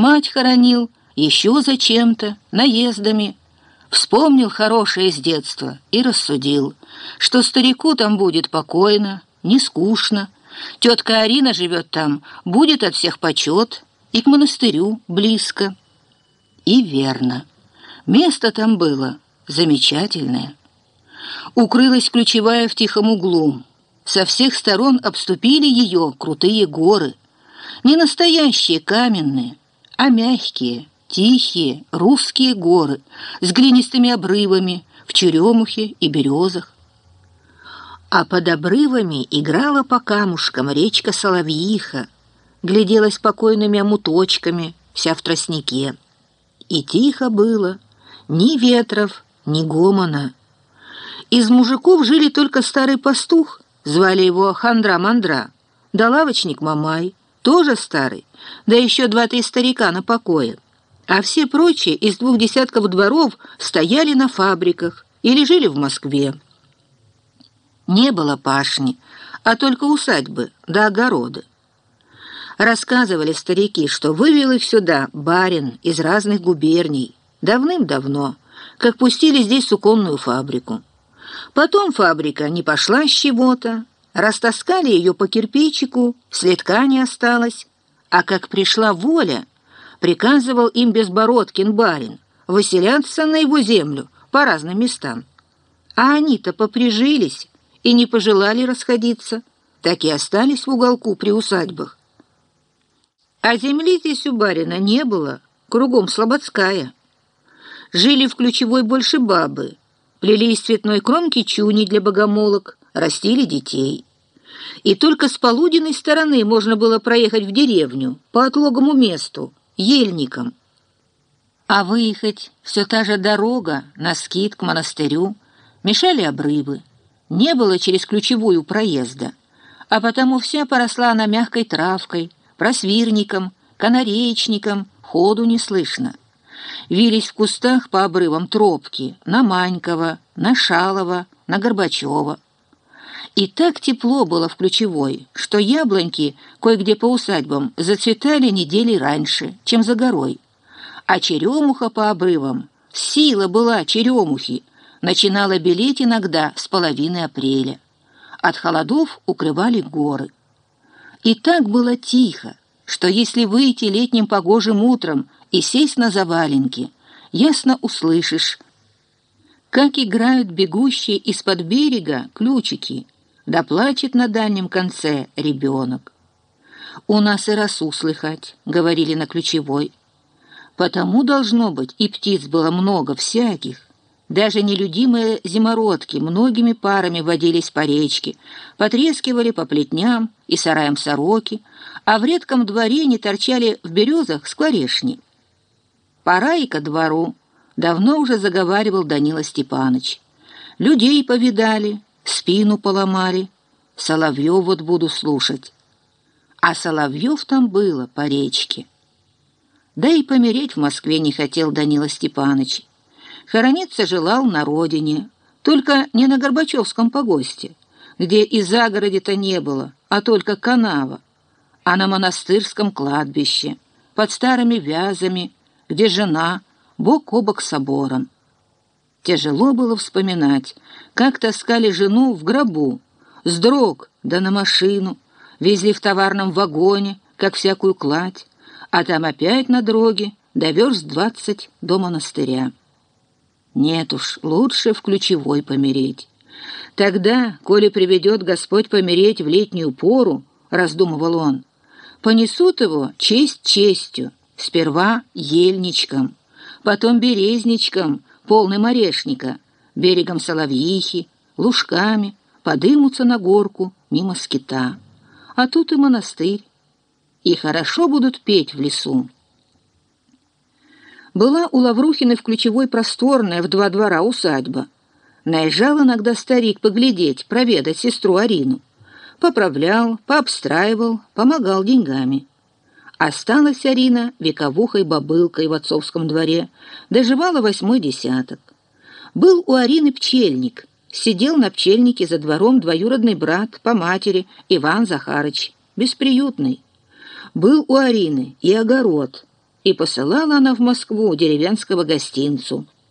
Мать хоронил еще зачем-то, наездами. Вспомнил хорошее с детства и рассудил, что старику там будет покойно, не скучно. Тетка Арина живет там, будет от всех почет, и к монастырю близко. И верно. Место там было замечательное. Укрылась ключевая в тихом углу. Со всех сторон обступили ее крутые горы. Не настоящие каменные, а мягкие, тихие русские горы с глинистыми обрывами в черемухе и березах. А под обрывами играла по камушкам речка Соловьиха, глядела спокойными омуточками, вся в тростнике. И тихо было, ни ветров, ни гомона. Из мужиков жили только старый пастух, звали его Хандра-Мандра, да лавочник Мамай, тоже старый, да еще два-три старика на покое а все прочие из двух десятков дворов стояли на фабриках или жили в Москве. Не было пашни, а только усадьбы да огороды. Рассказывали старики, что вывел их сюда барин из разных губерний давным-давно, как пустили здесь суконную фабрику. Потом фабрика не пошла с чего-то, растаскали ее по кирпичику, следка не осталось, а как пришла воля, приказывал им Безбородкин барин выселяться на его землю по разным местам. А они-то поприжились и не пожелали расходиться, так и остались в уголку при усадьбах. А земли здесь у барина не было, кругом слободская. Жили в ключевой больше бабы, плели из цветной кромки чуни для богомолок, растили детей. И только с полуденной стороны можно было проехать в деревню по отлогому месту, ельникам. А выехать все та же дорога на скит к монастырю, мешали обрывы. Не было через ключевую проезда, а потому вся поросла она мягкой травкой, просвирником, канареечником, ходу не слышно. Вились в кустах по обрывам тропки на Манькова, на Шалова, на Горбачева. И так тепло было в ключевой, что яблоньки кое-где по усадьбам зацветали недели раньше, чем за горой. А черемуха по обрывам, сила была черемухи, начинала белеть иногда с половины апреля. От холодов укрывали горы. И так было тихо, что если выйти летним погожим утром и сесть на заваленки, ясно услышишь, как играют бегущие из-под берега ключики — да плачет на дальнем конце ребенок. «У нас и росу слыхать», — говорили на ключевой. «Потому, должно быть, и птиц было много всяких. Даже нелюдимые зимородки многими парами водились по речке, потрескивали по плетням и сараям сороки, а в редком дворе не торчали в березах скворешни. «Пора и ко двору», — давно уже заговаривал Данила Степаныч. «Людей повидали, спину поломали. Соловьев вот буду слушать. А Соловьев там было по речке. Да и помереть в Москве не хотел Данила Степаныч. Хорониться желал на родине, только не на Горбачевском погосте, где и загороде-то не было, а только канава, а на монастырском кладбище, под старыми вязами, где жена бок о бок с собором. Тяжело было вспоминать, как таскали жену в гробу, с дрог да на машину, везли в товарном вагоне, как всякую кладь, а там опять на дроге до двадцать до монастыря. Нет уж, лучше в ключевой помереть. Тогда, коли приведет Господь помереть в летнюю пору, раздумывал он, понесут его честь честью, сперва ельничком, потом березничком, полным орешника, берегом Соловьихи, лужками, подымутся на горку мимо скита. А тут и монастырь. И хорошо будут петь в лесу. Была у Лаврухины в ключевой просторная в два двора усадьба. Наезжал иногда старик поглядеть, проведать сестру Арину. Поправлял, пообстраивал, помогал деньгами. Осталась Арина вековухой-бобылкой в отцовском дворе, доживала восьмой десяток. Был у Арины пчельник, сидел на пчельнике за двором двоюродный брат по матери Иван Захарыч, бесприютный. Был у Арины и огород, И посылала она в Москву деревенского гостинцу –